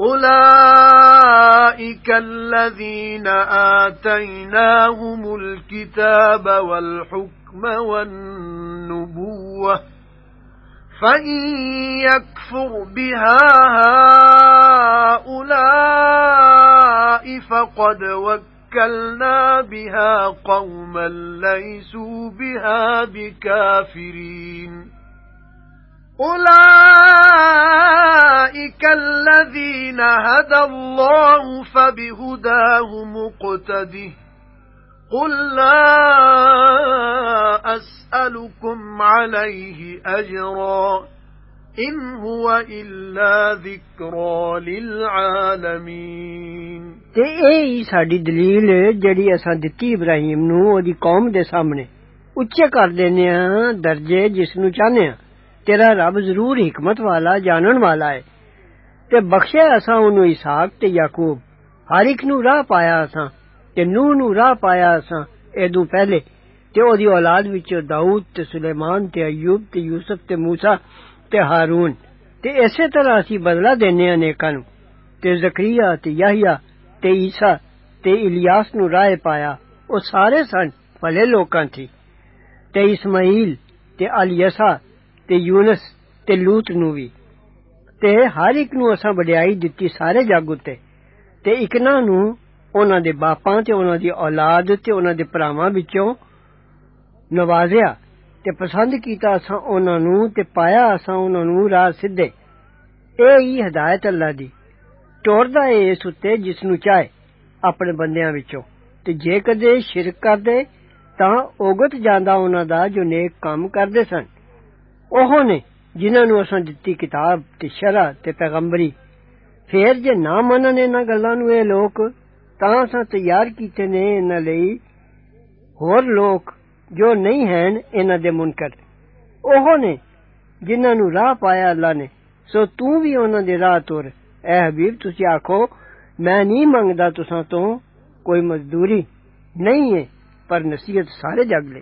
أُولَئِكَ الَّذِينَ آتَيْنَاهُمُ الْكِتَابَ وَالْحُكْمَ وَالنُّبُوَّةَ فَإِن يَكْفُرْ بِهَا هَؤُلَاءِ فَقَدْ وَكَّلْنَا بِهَا قَوْمًا لَّيْسُوا بِهَا بِكَافِرِينَ أُولَئِكَ الَّذِينَ هَدَى اللَّهُ فَبِهُدَاهُ مُقْتَدِهِ قُل لَّا أَسْأَلُكُمْ عَلَيْهِ أَجْرًا إِنْ هُوَ إِلَّا ذِكْرَى لِلْعَالَمِينَ ਤੇ ਇਹ ਹੀ ਸਾਡੀ ਦਲੀਲ ਜਿਹੜੀ ਅਸਾਂ ਦਿੱਤੀ ਇਬਰਾਹੀਮ ਨੂੰ ਉਹਦੀ ਕੌਮ ਦੇ ਸਾਹਮਣੇ ਉੱਚੇ ਕਰ ਦਿੰਦੇ ਆ ਦਰਜੇ ਜਿਸ ਨੂੰ ਚਾਹਨੇ ਆ تیرا رب ضرور حکمت والا، جانن والا ہے۔ تے بخشیا اساں اونوں اسحاق تے یعقوب۔ ہر ایک نو راہ پایا اساں، تے نو نو راہ پایا اساں۔ ادوں پہلے تے اودی اولاد وچوں داؤد تے سلیمان تے ایوب تے یوسف تے موسی تے ہارون۔ تے اسی طرح اسی بدلہ دینے آ نیکاں نو تے زکریا تے یحییٰ تے عیسیٰ تے الیاس نو راہ پایا۔ او سارے سن بھلے لوکاں تھی۔ تے اسماعیل تے الیسا ਤੇ ਯੂਨਸ ਤੇ ਲੂਤ ਨੂੰ ਵੀ ਤੇ ਹਰ ਇੱਕ ਨੂੰ ਅਸਾਂ ਵਡਿਆਈ ਦਿੱਤੀ ਸਾਰੇ ਜੱਗ ਉੱਤੇ ਤੇ ਇਕਨਾਂ ਨੂੰ ਉਹਨਾਂ ਦੇ ਬਾਪਾਂ ਤੇ ਉਹਨਾਂ ਦੀ ਔਲਾਦ ਤੇ ਉਹਨਾਂ ਦੇ ਭਰਾਵਾਂ ਵਿੱਚੋਂ ਨਵਾਜ਼ਿਆ ਤੇ ਪਸੰਦ ਕੀਤਾ ਅਸਾਂ ਉਹਨਾਂ ਨੂੰ ਤੇ ਪਾਇਆ ਅਸਾਂ ਉਹਨਾਂ ਨੂੰ ਰਾਹ ਸਿੱਧੇ ਇਹ ਹੀ ਹਦਾਇਤ ਅੱਲਾ ਦੀ ਟੋਰਦਾ ਏ ਇਸ ਉੱਤੇ ਜਿਸ ਨੂੰ ਚਾਹੇ ਆਪਣੇ ਬੰਦਿਆਂ ਵਿੱਚੋਂ ਤੇ ਜੇ ਕਦੇ ਸ਼ਿਰਕ ਕਰਦੇ ਤਾਂ ਉਗਤ ਜਾਂਦਾ ਉਹਨਾਂ ਦਾ ਜੋ ਨੇਕ ਕੰਮ ਕਰਦੇ ਸਨ ਉਹ ਨੇ ਜਿਨ੍ਹਾਂ ਨੂੰ ਅਸਾਂ ਦਿੱਤੀ ਕਿਤਾਬ ਤੇ ਸ਼ਰਾ ਤੇ ਪੈਗੰਬਰੀ ਫੇਰ ਜੇ ਨਾ ਮੰਨਣ ਇਹਨਾਂ ਗੱਲਾਂ ਨੂੰ ਇਹ ਲੋਕ ਤਾਂ ਅਸਾਂ ਤਿਆਰ ਕੀਤੇ ਨੇ ਇਹਨਾਂ ਲਈ ਹੋਰ ਲੋਕ ਜੋ ਨਹੀਂ ਹਨ ਇਹਨਾਂ ਦੇ ਮੁਨਕਰ ਉਹ ਨੇ ਜਿਨ੍ਹਾਂ ਨੂੰ ਰਾਹ ਪਾਇਆ ਅੱਲਾ ਨੇ ਸੋ ਤੂੰ ਵੀ ਉਹਨਾਂ ਦੇ ਰਾਹ ਤੁਰ ਐ ਹਬੀਬ ਤੁਸੀਂ ਆਖੋ ਮੈਂ ਨਹੀਂ ਮੰਗਦਾ ਤੁਸਾਂ ਤੋਂ ਕੋਈ ਮਜ਼ਦੂਰੀ ਨਹੀਂ ਹੈ ਪਰ ਨਸੀਹਤ ਸਾਰੇ ਜਗ ਲਈ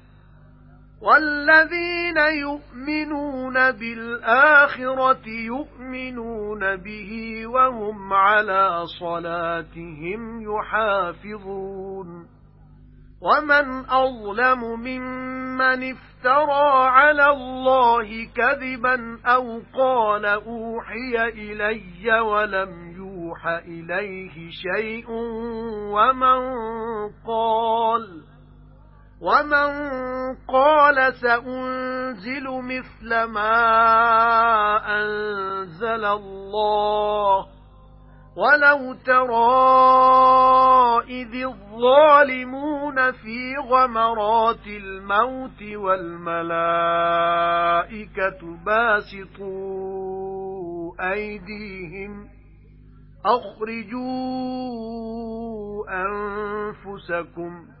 وَالَّذِينَ يُؤْمِنُونَ بِالْآخِرَةِ يُؤْمِنُونَ بِهِ وَهُمْ عَلَى صَلَاتِهِمْ يُحَافِظُونَ وَمَنْ أَظْلَمُ مِمَّنِ افْتَرَى عَلَى اللَّهِ كَذِبًا أَوْ قَالَ أُوحِيَ إِلَيَّ وَلَمْ يُوحَ إِلَيْهِ شَيْءٌ وَمَنْ قَالَ وَمَنْ قَالَ سَأُنْزِلُ مِثْلَ مَا أَنزَلَ اللَّهُ وَلَوْ تَرَى إِذِ الظَّالِمُونَ فِي غَمَرَاتِ الْمَوْتِ وَالْمَلَائِكَةُ بَاسِطُو أَيْدِيهِمْ أَخْرِجُوا أَنفُسَكُمْ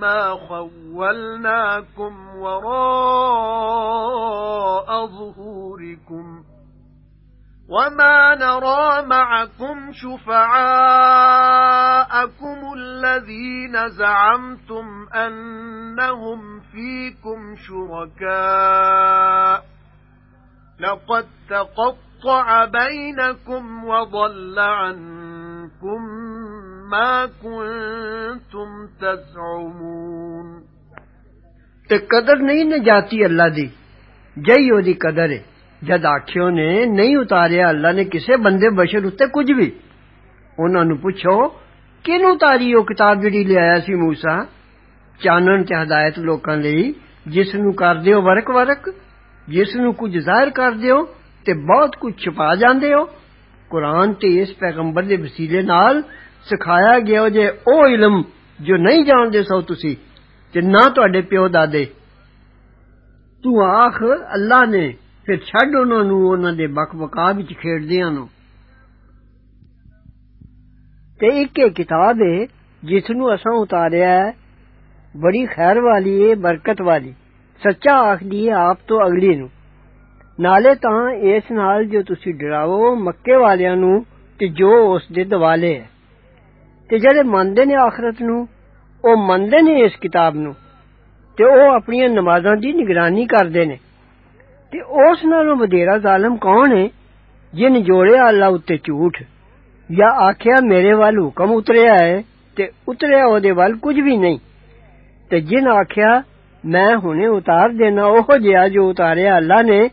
مَّا خَوَّلْنَاكُمْ وَرَاءَ ظُهُورِكُمْ وَمَا نَرَى مَعَكُمْ شُفَعَاءَكُمُ الَّذِينَ زَعَمْتُمْ أَنَّهُمْ فِيكُمْ شُرَكَاءُ لَقَدْ تَقَطَّعَ بَيْنَكُمْ وَضَلَّ عَنكُم ما كنتم تزعمون۔ تے قدر نہیں نہ جاتی اللہ دی۔ جئی او دی قدر ہے۔ جد آکھیوں نے نہیں اتاریا، اللہ نے کسے بندے بشر اُتے کچھ بھی۔ انہاں نے پوچھو کن اتاری او کتاب جڑی لے آیا سی موسی؟ چانن تے ہدایت لوکاں لئی۔ جس نو کر دیو ورک ورک، جس نو کچھ ظاہر کر دیو تے بہت کچھ چھپا جاندے ہو۔ قران تے اس پیغمبر دے وسیلے نال ਸਿਖਾਇਆ ਗਿਆ ਜੇ ਉਹ ਇਲਮ ਜੋ ਨਹੀਂ ਜਾਣਦੇ ਸੋ ਤੁਸੀਂ ਤੇ ਨਾ ਤੁਹਾਡੇ ਪਿਓ ਦਾਦੇ ਤੂੰ ਆਖ ਅੱਲਾ ਨੇ ਫਿਰ ਛੱਡ ਉਹਨਾਂ ਨੂੰ ਉਹਨਾਂ ਦੇ ਬਕਬਕਾ ਵਿੱਚ ਖੇਡਦਿਆਂ ਨੂੰ ਤੇ ਇੱਕ ਇਹ ਕਿਤਾਬ ਹੈ ਜਿਸ ਨੂੰ ਅਸਾਂ ਉਤਾਰਿਆ ਹੈ ਬੜੀ ਖੈਰ ਵਾਲੀ ਹੈ ਬਰਕਤ ਵਾਲੀ ਸੱਚਾ ਆਖਦੀ ਹੈ ਆਪ ਤੋਂ ਅਗਲੀ ਨੂੰ ਨਾਲੇ ਤਾਂ ਇਸ ਨਾਲ ਜੋ ਤੁਸੀਂ ਡਰਾਵੋ ਮੱਕੇ ਵਾਲਿਆਂ ਨੂੰ ਤੇ ਜੋ ਉਸ ਦੇ ਦਿਵਾਲੇ ਹੈ ਤੇ ਜਿਹੜੇ ਮੰਨਦੇ ਨੇ ਆਖਰਤ ਨੂੰ ਉਹ ਮੰਨਦੇ ਨੇ ਇਸ ਕਿਤਾਬ ਨੂੰ ਤੇ ਉਹ ਆਪਣੀਆਂ ਨਮਾਜ਼ਾਂ ਦੀ ਨਿਗਰਾਨੀ ਕਰਦੇ ਨੇ ਤੇ ਉਸ ਨਾਲੋਂ ਵਧੇਰਾ ਜ਼ਾਲਮ ਕੌਣ ਹੈ ਜਿਨ ਜੋੜਿਆ ਅੱਲਾ ਉੱਤੇ ਝੂਠ ਜਾਂ ਆਖਿਆ ਮੇਰੇ ਵੱਲ ਹੁਕਮ ਉਤਰਿਆ ਹੈ ਤੇ ਉਤਰਿਆ ਉਹਦੇ ਵੱਲ ਕੁਝ ਵੀ ਨਹੀਂ ਤੇ ਜਿਨ ਆਖਿਆ ਮੈਂ ਹੁਣੇ ਉਤਾਰ ਦੇਣਾ ਉਹ ਜਿਹਾ ਜੋ ਉਤਾਰਿਆ ਅੱਲਾ ਨੇ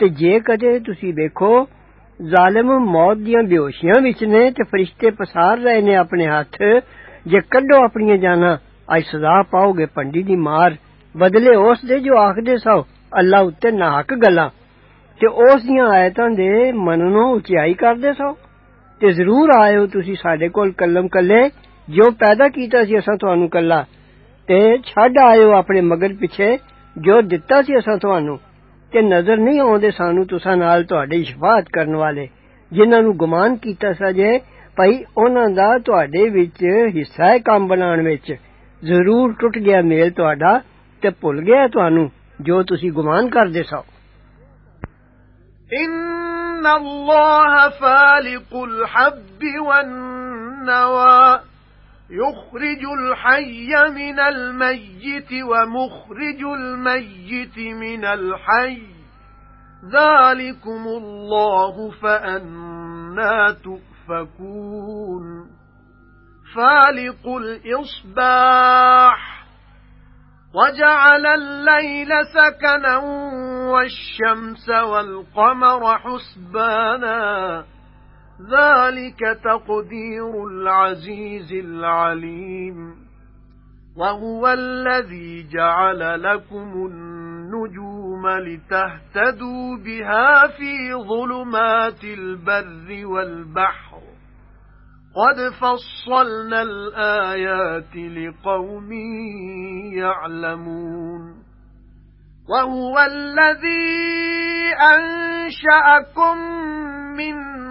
ਤੇ ਜੇ ਕਦੇ ਤੁਸੀਂ ਵੇਖੋ ظالم موت دیاں بیوشیاں وچ نے تے فرشتے پسار رہے نے اپنے ہاتھ۔ جے کڈو اپنی جانا اج سزا پاؤ گے پنڈی دی مار۔ بدلے اس دے جو آخدے سو، اللہ اتے ناحق گلا تے اس دیاں آیتاں دے مننوں اچائی کردے سو۔ تے ضرور آئے ہو تسی ساڈے کول کلم کلے۔ جو پیدا کیتا سی اساں تانوں کلا۔ تے چھڈ آئے ہو اپنے مگر پیچھے۔ جو دتا سی اساں تانوں ਤੇ ਨਜ਼ਰ ਨਹੀਂ ਆਉਂਦੇ ਸਾਨੂੰ ਤੁਸਾਂ ਨਾਲ ਤੁਹਾਡੀ ਸ਼ਫਾਅਤ ਕਰਨ ਵਾਲੇ ਜਿਨ੍ਹਾਂ ਨੂੰ ਗੁਮਾਨ ਕੀਤਾ ਸਜੇ ਭਈ ਉਹਨਾਂ ਦਾ ਤੁਹਾਡੇ ਵਿੱਚ ਹਿੱਸਾ ਹੈ ਕੰਮ ਬਣਾਉਣ ਵਿੱਚ ਜ਼ਰੂਰ ਟੁੱਟ ਗਿਆ ਮੇਲ ਤੁਹਾਡਾ ਤੇ ਭੁੱਲ ਗਿਆ ਤੁਹਾਨੂੰ جو تسی گمان کر دے سو ان الله فالق الحب والنوى يخرج الحي من الميت ومخرج الميت من الحي. ذلكم الله فأنا تؤفكون. فالق الإصباح. وَجَعَلَ اللَّيْلَ سَكَنًا وَالشَّمْسَ وَالْقَمَرَ حُسْبَانًا. ذَلِكَ تَقْدِيرُ الْعَزِيزِ الْعَلِيمِ. وَهُوَ الَّذِي جَعَلَ لَكُمُ النُّجُومَ لِتَهْتَدُوا بِهَا فِي ظُلُمَاتِ الْبَرِّ وَالْبَحْرِ. قَدْ فَصَّلْنَا الْآيَاتِ لِقَوْمٍ يَعْلَمُونَ. وَهُوَ الَّذِي أَنشَأَكُم مِّن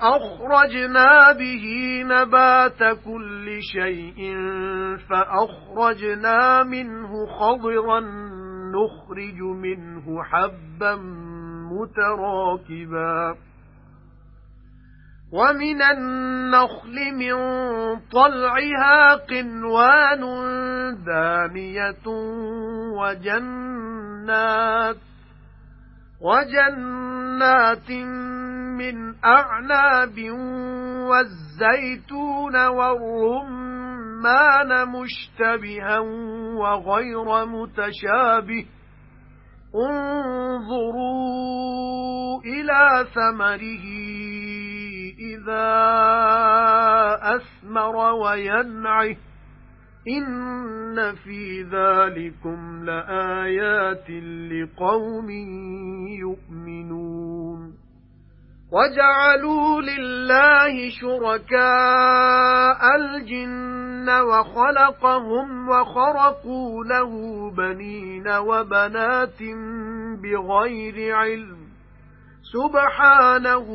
فَأَخْرَجْنَا بِهِ نَبَاتَ كُلِّ شَيْءٍ فَأَخْرَجْنَا مِنْهُ خَضِرًا نُخْرِجُ مِنْهُ حَبًّا مُتَرَاكِبًا. وَمِنَ النَّخْلِ مِنْ طَلْعِهَا قِنْوَانٌ دَانِيَةٌ وَجَنَّاتٍ وَجَنَّاتٍ مِنْ أَعْنَابٍ وَالزَّيْتُونَ وَالرُّمَّانَ مُشْتَبِهًا وَغَيْرَ مُتَشَابِهٍ انظُرُوا إِلَى ثَمَرِهِ إِذَا أَثْمَرَ وَيَنْعِهِ إِنَّ فِي ذَلِكُمْ لَآيَاتٍ لِقَوْمٍ يُؤْمِنُونَ وَجَعَلُوا لِلَّهِ شُرَكَاءَ الْجِنَّ وَخَلَقَهُمْ وَخَرَقُوا لَهُ بَنِينَ وَبَنَاتٍ بِغَيْرِ عِلْمٍ سُبْحَانَهُ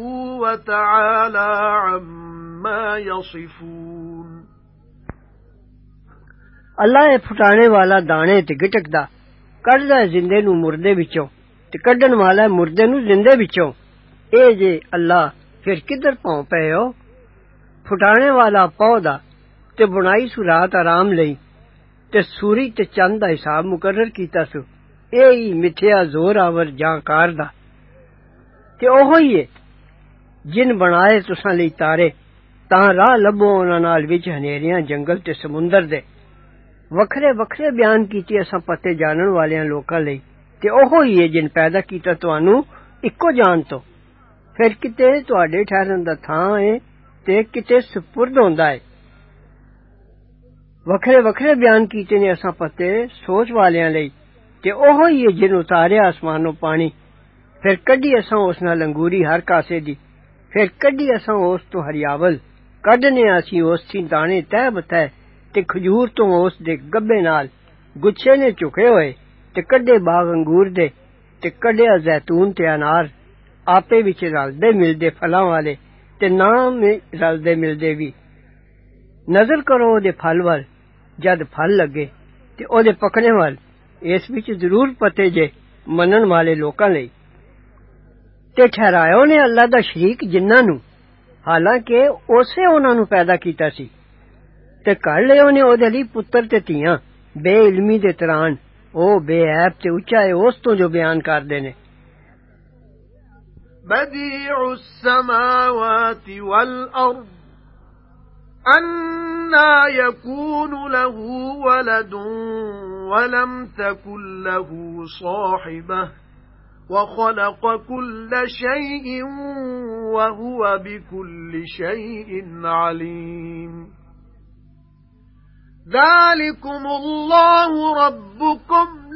وَتَعَالَى عَمَّا يَصِفُونَ. اللہ اے پھٹانے والا دانے تے گٹکدا کڈدا ہے زندے نو مردے وچوں تے کڈن والا مردے نو زندے وچوں۔ ਇਹ ਜੇ ਅੱਲਾ ਫਿਰ ਕਿੱਧਰ ਭੌਂ ਪਏ ਹੋ ਫੁਟਾਣੇ ਵਾਲਾ ਪੌਦਾ ਤੇ ਬੁਣਾਈ ਸੁ ਰਾਤ ਆਰਾਮ ਲਈ ਤੇ ਸੂਰਜ ਤੇ ਚੰਦ ਦਾ ਹਿਸਾਬ ਮੁਕਰਰ ਕੀਤਾ ਸੂ ਇਹ ਹੀ ਮਿੱਠਿਆ ਜ਼ੋਰ ਆਵਰ ਜਾਂ ਕਾਰ ਦਾ ਤੇ ਉਹੋ ਹੀ ਏ ਜਿਨ ਬਣਾਏ ਤੁਸਾਂ ਲਈ ਤਾਰੇ ਤਾਂ ਰਾਹ ਲੱਭੋ ਉਹਨਾਂ ਨਾਲ ਵਿੱਚ ਹਨੇਰੀਆਂ ਜੰਗਲ ਤੇ ਸਮੁੰਦਰ ਦੇ ਵੱਖਰੇ ਵੱਖਰੇ ਬਿਆਨ ਕੀਤੇ ਅਸਾਂ ਪਤੇ ਜਾਣਨ ਵਾਲਿਆਂ ਲੋਕਾਂ ਲਈ ਤੇ ਉਹੋ ਹੀ ਹੈ ਜਿਨ ਪੈਦਾ ਕੀਤਾ ਤੁਹਾਨੂੰ ਇੱਕੋ ਜਾਨ ਤੋਂ ਫਿਰ ਕਿਤੇ ਤੁਹਾਡੇ ਠਹਿਰਨ ਦਾ ਥਾਂ ਹੈ ਤੇ ਕਿਤੇ سپرد ਹੁੰਦਾ ਹੈ ਵੱਖਰੇ ਵੱਖਰੇ ਬਿਆਨ ਕੀਤੇ ਨੇ ਅਸਾਂ ਪਤੇ ਸੋਚ ਵਾਲਿਆਂ ਲਈ ਤੇ ਉਹੋ ਹੀ ਹੈ ਜਿਨ ਉਤਾਰਿਆ ਅਸਮਾਨੋਂ ਪਾਣੀ ਫਿਰ ਕੱਢੀ ਅਸਾਂ ਉਸ ਨਾਲ ਅੰਗੂਰੀ ਹਰ ਕਾਸੇ ਦੀ ਫਿਰ ਕੱਢੀ ਅਸਾਂ ਉਸ ਤੋਂ ਹਰਿਆਵਲ ਕੱਢਨੇ ਅਸੀਂ ਉਸ ਦੀ ਦਾਣੇ ਤਹਿ ਬਤਹਿ ਤੇ ਖਜੂਰ ਤੋਂ ਉਸ ਦੇ ਗੱਬੇ ਨਾਲ ਗੁੱਛੇ ਨੇ ਝੁਕੇ ਹੋਏ ਤੇ ਕੱਢੇ ਬਾਗ ਅੰਗੂਰ ਦੇ ਤੇ ਕੱਢਿਆ ਜ਼ੈਤੂਨ ਤੇ ਅਨਾਰ ਆਪੇ ਵਿੱਚ ਰਲਦੇ ਮਿਲਦੇ ਫਲਾਂ ਵਾਲੇ ਤੇ ਨਾ ਰਲਦੇ ਮਿਲਦੇ ਵੀ ਨਜ਼ਰ ਕਰੋ ਉਹਦੇ ਫਲ ਵੱਲ ਜਦ ਫਲ ਲੱਗੇ ਤੇ ਉਹਦੇ ਪਕਣੇ ਵੱਲ ਇਸ ਵਿੱਚ ਜ਼ਰੂਰ ਪਤੇ ਜੇ ਮੰਨਣ ਵਾਲੇ ਲੋਕਾਂ ਲਈ ਤੇ ਠਹਿਰਾਇਓ ਨੇ ਅੱਲਾ ਦਾ ਸ਼ਰੀਕ ਜਿਨ੍ਹਾਂ ਨੂੰ ਹਾਲਾਂਕਿ ਉਸੇ ਉਹਨਾਂ ਨੂੰ ਪੈਦਾ ਕੀਤਾ ਸੀ ਤੇ ਕਰ ਲਿਓ ਨੇ ਉਹਦੇ ਲਈ ਪੁੱਤਰ ਤੇ ਧੀਆਂ ਬੇਇਲਮੀ ਦੇ ਤਰਾਨ ਉਹ ਬੇਅਬ ਤੇ ਉੱਚਾ ਹੈ ਉਸ ਤੋਂ ਜੋ ਬਿਆਨ ਕਰਦੇ ਨੇ بديع السماوات والأرض أَنَّى يَكُونُ لَهُ وَلَدٌ وَلَمْ تَكُنْ لَهُ صَاحِبَةٌ وَخَلَقَ كُلَّ شَيْءٍ وَهُوَ بِكُلِّ شَيْءٍ عَلِيمٌ. ذَلِكُمُ اللَّهُ رَبُّكُمْ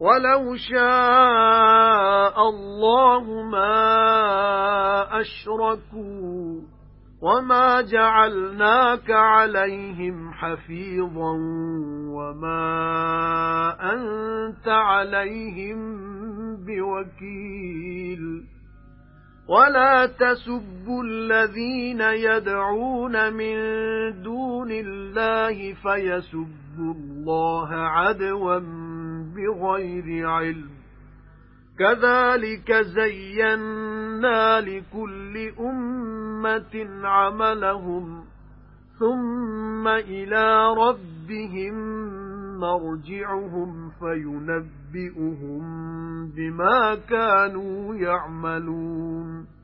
وَلَوْ شَاءَ اللَّهُ مَا أَشْرَكُوا وَمَا جَعَلْنَاكَ عَلَيْهِمْ حَفِيظًا وَمَا أَنْتَ عَلَيْهِمْ بِوَكِيلٍ. وَلَا تَسُبُّوا الَّذِينَ يَدْعُونَ مِن دُونِ اللَّهِ فَيَسُبُّوا اللَّهَ عَدْوًا بِغَيْرِ عِلْمٍ. كَذَلِكَ زَيَّنَّا لِكُلِّ أُمَّةٍ عَمَلَهُمْ ثُمَّ إِلَى رَبِّهِمْ مَرْجِعُهُمْ فَيُنَبِّئُهُم بِمَا كَانُوا يَعْمَلُونَ.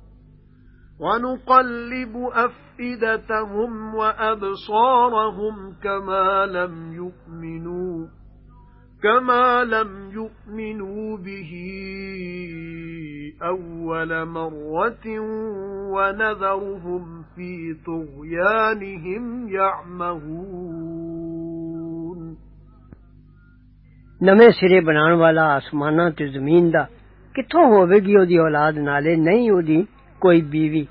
وَنُقَلِّبُ أَفْئِدَتَهُمْ وَأَبْصَارَهُمْ كَمَا لَمْ يُؤْمِنُوا كَمَا لَمْ يُؤْمِنُوا بِهِ أَوَّلَ مَرَّةٍ وَنَذَرُهُمْ فِي طُغْيَانِهِمْ يَعْمَهُونَ ਨਵੇਂ ਸਿਰੇ ਬਣਾਉਣ ਵਾਲਾ ਆਸਮਾਨਾਂ ਤੇ ਜ਼ਮੀਨ ਦਾ ਕਿੱਥੋਂ ਹੋਵੇਗੀ ਉਹਦੀ ਔਲਾਦ ਨਾਲੇ ਨਹੀਂ ਉਹਦੀ ਕੋਈ ਬੀਵੀ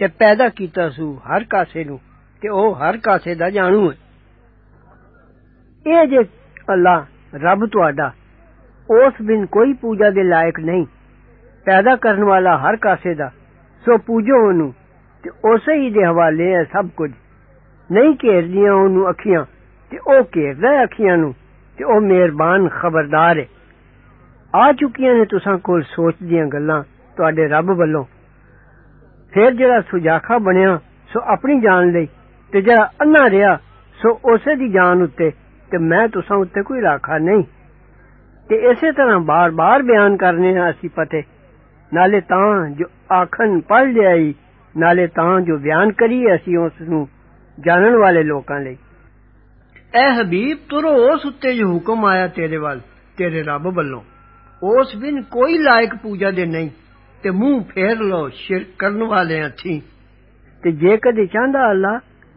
ਤੇ ਪੈਦਾ ਕੀਤਾ ਸੂ ਹਰ ਕਾਸੇ ਨੂੰ ਤੇ ਉਹ ਹਰ ਕਾਸੇ ਦਾ ਜਾਣੂ ਹੈ ਇਹ ਜੇ ਅੱਲਾ ਰੱਬ ਤੁਹਾਡਾ ਉਸ ਬਿਨ ਕੋਈ ਪੂਜਾ ਦੇ ਲਾਇਕ ਨਹੀਂ ਪੈਦਾ ਕਰਨ ਵਾਲਾ ਹਰ ਕਾਸੇ ਦਾ ਸੋ ਪੂਜੋ ਉਹਨੂੰ ਤੇ ਉਸੇ ਹੀ ਦੇ ਹਵਾਲੇ ਹੈ ਸਭ ਕੁਝ ਨਹੀਂ ਘੇਰਦੀਆਂ ਉਹਨੂੰ ਅੱਖੀਆਂ ਤੇ ਉਹ ਘੇਰਦਾ ਹੈ ਅੱਖੀਆਂ ਨੂੰ ਤੇ ਉਹ ਮਿਹਰਬਾਨ ਖਬਰਦਾਰ ਹੈ ਆ ਚੁੱਕੀਆਂ ਨੇ ਤੁਸਾਂ ਕੋਲ ਸੋਚ ਦੀਆਂ ਗੱਲਾਂ ਤੁਹਾਡੇ ਰੱਬ ਵੱਲੋਂ ਫਿਰ ਜਿਹੜਾ ਸੁਜਾਖਾ ਬਣਿਆ ਸੋ ਆਪਣੀ ਜਾਨ ਲਈ ਤੇ ਜਿਹੜਾ ਅੰਨਾ ਰਿਹਾ ਸੋ ਉਸੇ ਦੀ ਜਾਨ ਉੱਤੇ ਤੇ ਮੈਂ ਤੁਸਾਂ ਉੱਤੇ ਕੋਈ ਰਾਖਾ ਨਹੀਂ ਤੇ ਇਸੇ ਤਰ੍ਹਾਂ ਬਾਰ-ਬਾਰ ਬਿਆਨ ਕਰਨੇ ਆ ਅਸੀਂ ਪਤੇ ਨਾਲੇ ਤਾਂ ਜੋ ਆਖਣ ਪੜ ਲਿਆਈ ਨਾਲੇ ਤਾਂ ਜੋ ਬਿਆਨ ਕਰੀ ਅਸੀਂ ਉਸ ਨੂੰ ਜਾਣਨ ਵਾਲੇ ਲੋਕਾਂ ਲਈ ਐ ਹਬੀਬ ਤੁਰੋ ਉਸ ਉੱਤੇ ਜੋ ਹੁਕਮ ਆਇਆ ਤੇਰੇ ਵੱਲ ਤੇਰੇ ਰੱਬ ਵੱਲੋਂ ਉਸ ਬਿਨ ਕੋਈ ਲਾਇਕ ਪੂਜਾ ਦੇ ਨਹੀਂ تے منہ پھیر لو، شرک کرن والے تھی تے جے کدی چاندا اللہ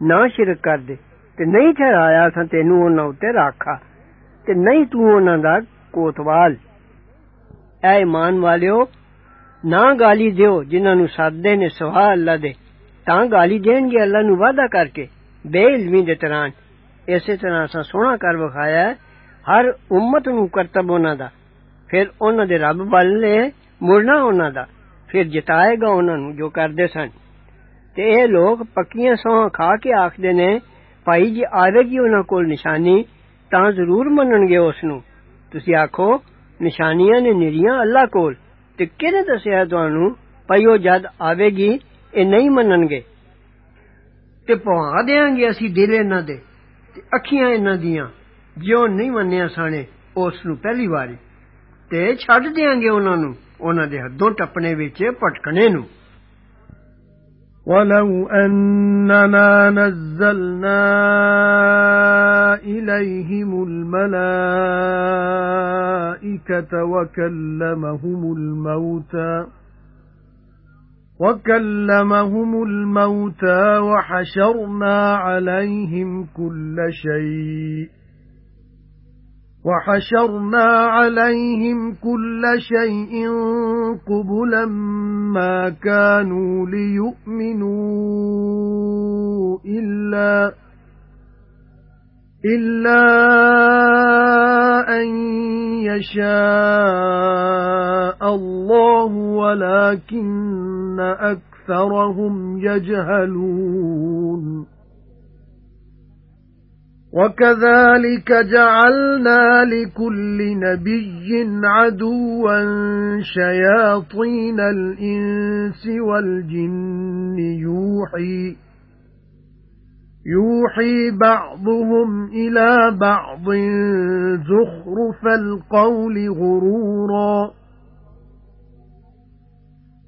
نہ شرک کر دے، تے نہیں ٹھہرایا اساں تینوں انہاں اُتے رکھا۔ تے نہیں تو انہاں دا کوتوال اے ایمان والیو، نہ گالی دیو جنہاں نو سادے نے سوا اللہ دے۔ تاں گالی دین گے اللہ نو وعدہ کر کے، بے علمی دے تران۔ اسی طرح اساں سونا کر بخایا ہے، ہر امت نو کرتب انہاں دا۔ پھر انہاں دے رب بن لے مرنا انہاں دا۔ ਫਿਰ ਜਿਤਾਏਗਾ ਉਹਨਾਂ ਨੂੰ ਜੋ ਕਰਦੇ ਸਨ ਤੇ ਇਹ ਲੋਕ ਪੱਕੀਆਂ ਸੌਂ ਖਾ ਕੇ ਆਖਦੇ ਨੇ ਭਾਈ ਜੀ ਆਵੇਗੀ ਉਹਨਾਂ ਕੋਲ ਨਿਸ਼ਾਨੀ ਤਾਂ ਜ਼ਰੂਰ ਮੰਨਣਗੇ ਉਸ ਨੂੰ ਤੁਸੀਂ ਆਖੋ ਨਿਸ਼ਾਨੀਆਂ ਨੇ ਨਿਰੀਆਂ ਅੱਲਾ ਕੋਲ ਤੇ ਕਿਹਨੇ ਦੱਸਿਆ ਤੁਹਾਨੂੰ ਭਈ ਉਹ ਜਦ ਆਵੇਗੀ ਇਹ ਨਹੀਂ ਮੰਨਣਗੇ ਤੇ ਪਵਾ ਦੇਾਂਗੇ ਅਸੀਂ ਦਿਲ ਇਹਨਾਂ ਦੇ ਤੇ ਅੱਖੀਆਂ ਇਹਨਾਂ ਦੀਆਂ ਜਿਉਂ ਨਹੀਂ ਮੰਨਿਆ ਸਾਣੇ ਉਸ ਨੂੰ ਪਹਿਲੀ ਵਾਰੀ ਤੇ ਛੱਡ ਦੇਾਂਗੇ ਉਹਨਾਂ ਨੂੰ ਉਹਨਾਂ ਦੇ ਹੱਦੋਂ ਟੱਪਣੇ ਵਿੱਚ ਭਟਕਣੇ ਨੂੰ وَلَوْ أَنَّنَا نَزَّلْنَا إِلَيْهِمُ الْمَلَائِكَةَ وَكَلَّمَهُمُ الْمَوْتَى وَكَلَّمَهُمُ الْمَوْتَى وَحَشَرْنَا عَلَيْهِمْ كُلَّ شَيْءٍ وَحَشَرْنَا عَلَيْهِمْ كُلَّ شَيْءٍ قُبُلًا مَا كَانُوا لِيُؤْمِنُوا إِلَّا إِلَّا أَن يَشَاءَ اللَّهُ وَلَكِنَّ أَكْثَرَهُمْ يَجْهَلُونَ. وَكَذَلِكَ جَعَلْنَا لِكُلِّ نَبِيٍّ عَدُوًّا شَيَاطِينَ الْإِنسِ وَالْجِنِّ يُوحِي يُوحِي بَعْضُهُمْ إِلَى بَعْضٍ زُخْرُفَ الْقَوْلِ غُرُورًا.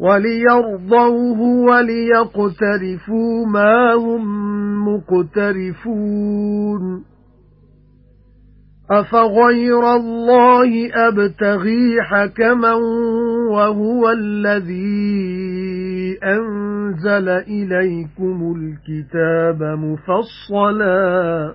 وَلِيَرْضَوْهُ وَلِيَقْتَرِفُوا مَا هُمْ مُقْتَرِفُونَ. أَفَغَيْرَ اللَّهِ أَبْتَغِي حَكَمًا وَهُوَ الَّذِي أَنزَلَ إِلَيْكُمُ الْكِتَابَ مُفَصَّلًا.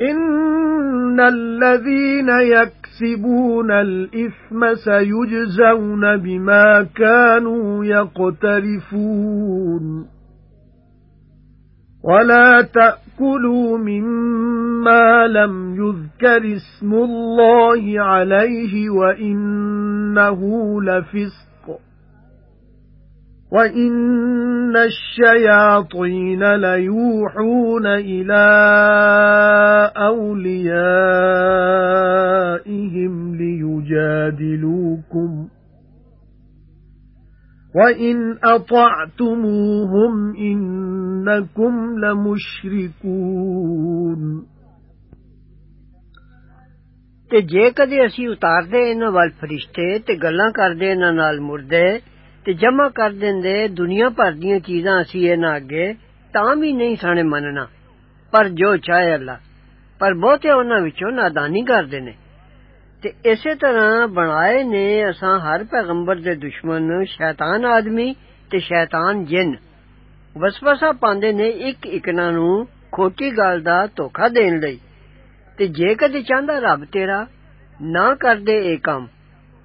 إِنَّ الَّذِينَ يَكْسِبُونَ الْإِثْمَ سَيُجْزَوْنَ بِمَا كَانُوا يَقْتَرِفُونَ وَلَا تَأْكُلُوا مِمَّا لَمْ يُذْكَرِ اسْمُ اللَّهِ عَلَيْهِ وَإِنَّهُ لَفِسْقٌ وَإِنَّ الشَّيَاطِينَ لَيُوحُونَ إِلَى أَوْلِيَائِهِمْ لِيُجَادِلُوكُمْ وَإِنْ أَطَعْتُمُوهُمْ إِنَّكُمْ لَمُشْرِكُونَ ਤੇ ਜੇ ਕਦੇ ਅਸੀਂ ਉਤਾਰਦੇ ਇਹਨਾਂ ਵੱਲ ਫਰਿਸ਼ਤੇ ਤੇ ਗੱਲਾਂ ਕਰਦੇ ਇਹਨਾਂ ਨਾਲ ਮੁਰਦੇ ਤੇ ਜਮਾ ਕਰ ਦਿੰਦੇ ਦੁਨੀਆ ਭਰ ਦੀਆਂ ਚੀਜ਼ਾਂ ਅਸੀਂ ਇਹਨਾਂ ਅੱਗੇ ਤਾਂ ਵੀ ਨਹੀਂ ਸਾਣੇ ਮੰਨਣਾ। ਪਰ ਜੋ ਚਾਹੇ ਅੱਲਾ। ਪਰ ਬਹੁਤੇ ਉਹਨਾਂ ਵਿੱਚੋਂ ਨਾਦਾਨੀ ਕਰਦੇ ਨੇ। ਤੇ ਇਸੇ ਤਰ੍ਹਾਂ ਬਣਾਏ ਨੇ ਅਸਾਂ ਹਰ ਪੈਗੰਬਰ ਦੇ ਦੁਸ਼ਮਣ, ਸ਼ੈਤਾਨ ਆਦਮੀ ਤੇ ਸ਼ੈਤਾਨ ਜਿੰਨ। ਵਸਵਸਾ ਪਾਉਂਦੇ ਨੇ ਇੱਕ ਇਕਨਾਂ ਨੂੰ ਖੋਟੀ ਗੱਲ ਦਾ ਧੋਖਾ ਦੇਣ ਲਈ। ਤੇ ਜੇ ਕਦੇ ਚਾਹੁੰਦਾ ਰੱਬ ਤੇਰਾ, ਨਾ ਕਰਦੇ ਇਹ ਕੰਮ।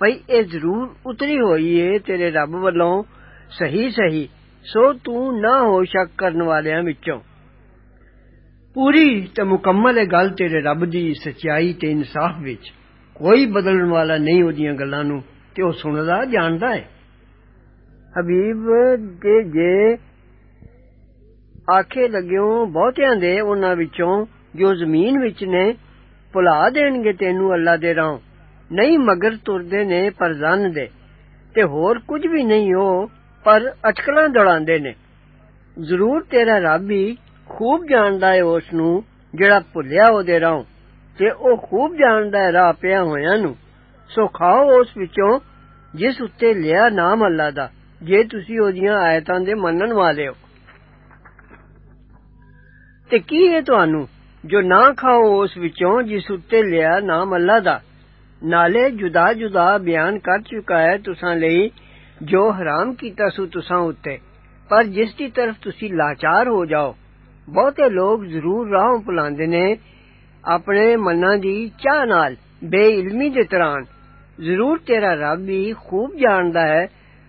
ਭਈ ਇਹ ਜ਼ਰੂਰ ਉਤਰੀ ਹੋਈ ਏ ਤੇਰੇ ਰੱਬ ਵੱਲੋਂ ਸਹੀ ਸਹੀ ਸੋ ਤੂੰ ਨਾ ਹੋ ਸ਼ੱਕ ਕਰਨ ਵਾਲਿਆਂ ਵਿੱਚੋਂ ਪੂਰੀ ਤੇ ਮੁਕੰਮਲ ਹੈ ਗੱਲ ਤੇਰੇ ਰੱਬ ਦੀ ਸਚਾਈ ਤੇ ਇਨਸਾਫ ਵਿੱਚ ਕੋਈ ਬਦਲਣ ਵਾਲਾ ਨਹੀਂ ਉਹਦੀਆਂ ਗੱਲਾਂ ਨੂੰ ਤੇ ਉਹ ਸੁਣਦਾ ਜਾਣਦਾ ਹੈ ਹਬੀਬ ਦੇ ਜੇ ਆਖੇ ਲੱਗਿਓ ਬਹੁਤਿਆਂ ਦੇ ਉਹਨਾਂ ਵਿੱਚੋਂ ਜੋ ਜ਼ਮੀਨ ਵਿੱਚ ਨੇ ਭੁਲਾ ਦੇਣਗੇ ਤੈਨੂੰ ਅੱਲਾ ਦੇ ਰਾਹ ਨਹੀਂ ਮਗਰ ਤੁਰਦੇ ਨੇ ਪਰ ਜ਼ਨ ਦੇ ਤੇ ਹੋਰ ਕੁਝ ਵੀ ਨਹੀਂ ਉਹ ਪਰ ਅਟਕਲਾਂ ਦੜਾਉਂਦੇ ਨੇ ਜ਼ਰੂਰ ਤੇਰਾ ਰੱਬ ਹੀ ਖੂਬ ਜਾਣਦਾ ਹੈ ਉਸ ਨੂੰ ਜਿਹੜਾ ਭੁੱਲਿਆ ਉਹਦੇ ਰਾਹ ਤੇ ਉਹ ਖੂਬ ਜਾਣਦਾ ਹੈ ਰਾਹ ਪਿਆ ਹੋਇਆਂ ਨੂੰ ਸੋ ਖਾਓ ਉਸ ਵਿੱਚੋਂ ਜਿਸ ਉੱਤੇ ਲਿਆ ਨਾਮ ਅੱਲਾ ਦਾ ਜੇ ਤੁਸੀਂ ਉਹਦੀਆਂ ਆਇਤਾਂ ਦੇ ਮੰਨਣ ਵਾਲੇ ਹੋ ਤੇ ਕੀ ਹੈ ਤੁਹਾਨੂੰ ਜੋ ਨਾ ਖਾਓ ਉਸ ਵਿੱਚੋਂ ਜਿਸ ਉੱਤੇ ਲਿਆ ਨਾਮ ਅੱਲਾ ਦਾ ਨਾਲੇ ਜੁਦਾ ਜੁਦਾ ਬਿਆਨ ਕਰ ਚੁੱਕਾ ਹੈ ਤੁਸਾਂ ਲਈ ਜੋ ਹਰਾਮ ਕੀਤਾ ਸੂ ਤੁਸਾਂ ਉੱਤੇ ਪਰ ਜਿਸ ਦੀ ਤਰਫ ਤੁਸੀਂ ਲਾਚਾਰ ਹੋ ਜਾਓ ਬਹੁਤੇ ਲੋਕ ਜ਼ਰੂਰ ਰਾਹ ਭੁਲਾਉਂਦੇ ਨੇ ਆਪਣੇ ਮਨਾਂ ਦੀ ਚਾਹ ਨਾਲ ਬੇਇਲਮੀ ਦੇ ਤਰ੍ਹਾਂ ਜ਼ਰੂਰ ਤੇਰਾ ਰੱਬ ਵੀ ਖੂਬ ਜਾਣਦਾ ਹੈ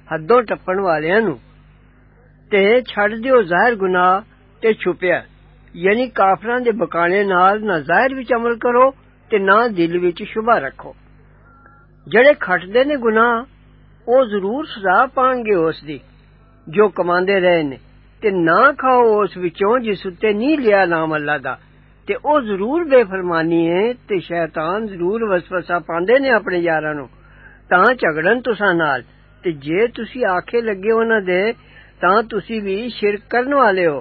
ਹੱਦੋਂ ਟੱਪਣ ਵਾਲਿਆਂ ਨੂੰ ਤੇ ਛੱਡ ਦਿਓ ਜ਼ਾਹਿਰ ਗੁਨਾਹ ਤੇ ਛੁਪਿਆ ਯਾਨੀ ਕਾਫਰਾਂ ਦੇ ਬਕਾਣੇ ਨਾਲ ਨਾ ਜ਼ਾਹਿਰ ਵਿੱਚ ਅਮਲ ਕਰੋ ਤੇ ਨਾ ਦਿਲ ਵਿੱਚ ਸ਼ੁਭਾ ਰੱਖੋ جڑے کھٹدے نے گناہ، او ضرور سزا پان گے اس دی۔ جو کماندے رہے نے، تے نہ کھاؤ اس وچوں جس تے نہیں لیا نام اللہ دا۔ تے او ضرور بے فرمانی ہے، تے شیطان ضرور وسوسہ پاندے نے اپنے یاراں نو تاں جھگڑن تساں نال۔ تے جے تسی آکھے لگے انہاں دے، تاں تسی بھی شرک کرن والے ہو۔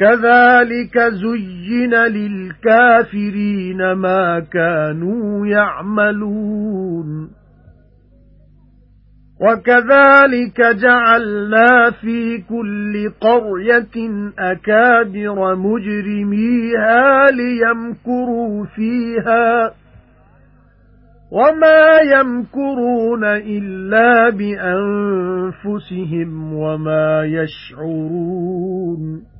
كَذَلِكَ زُيِّنَ لِلْكَافِرِينَ مَا كَانُوا يَعْمَلُونَ. وَكَذَلِكَ جَعَلْنَا فِي كُلِّ قَرْيَةٍ أَكَابِرَ مُجْرِمِيهَا لِيَمْكُرُوا فِيهَا. وَمَا يَمْكُرُونَ إِلَّا بِأَنفُسِهِمْ وَمَا يَشْعُرُونَ.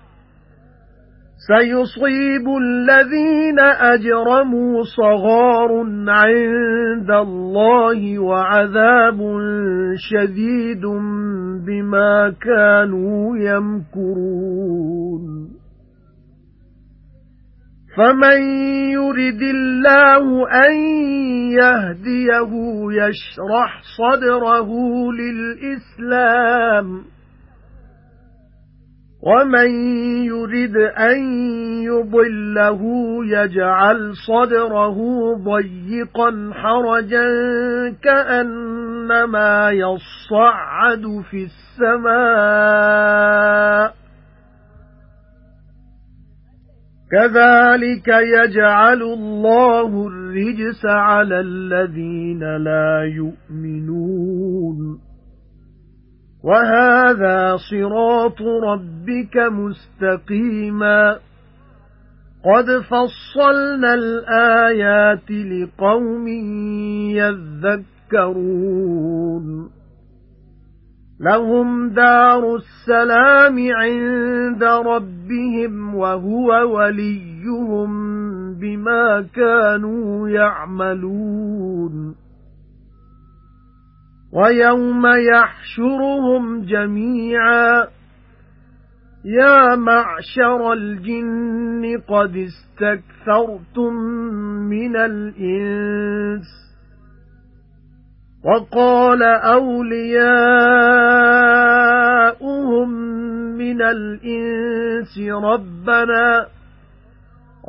سَيُصِيبُ الَّذِينَ أَجْرَمُوا صَغَارٌ عِندَ اللَّهِ وَعَذَابٌ شَدِيدٌ بِمَا كَانُوا يَمْكُرُونَ. فَمَن يُرِدِ اللَّهُ أَن يَهْدِيَهُ يَشْرَحْ صَدْرَهُ لِلْإِسْلَامِ وَمَن يُرِدْ أَن يُضِلَّهُ يَجْعَلْ صَدْرَهُ ضَيِّقًا حَرَجًا كَأَنَّمَا يَصَّعَّدُ فِي السَّمَاءِ كَذَلِكَ يَجْعَلُ اللَّهُ الرِّجْسَ عَلَى الَّذِينَ لَا يُؤْمِنُونَ وَهَذَا صِرَاطُ رَبِّكَ مُسْتَقِيمًا. قَدْ فَصَّلْنَا الْآيَاتِ لِقَوْمٍ يَذَّكَّرُونَ. لَهُمْ دَارُ السَّلَامِ عِندَ رَبِّهِمْ وَهُوَ وَلِيُّهُم بِمَا كَانُوا يَعْمَلُونَ. وَيَوْمَ يَحْشُرُهُمْ جَمِيعًا. يَا مَعْشَرَ الْجِنِّ قَدِ اسْتَكْثَرْتُم مِّنَ الْإِنسِ وَقَالَ أَوْلِيَاؤُهُم مِّنَ الْإِنسِ رَبَّنَا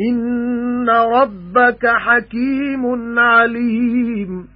إِنَّ رَبَّكَ حَكِيمٌ عَلِيمٌ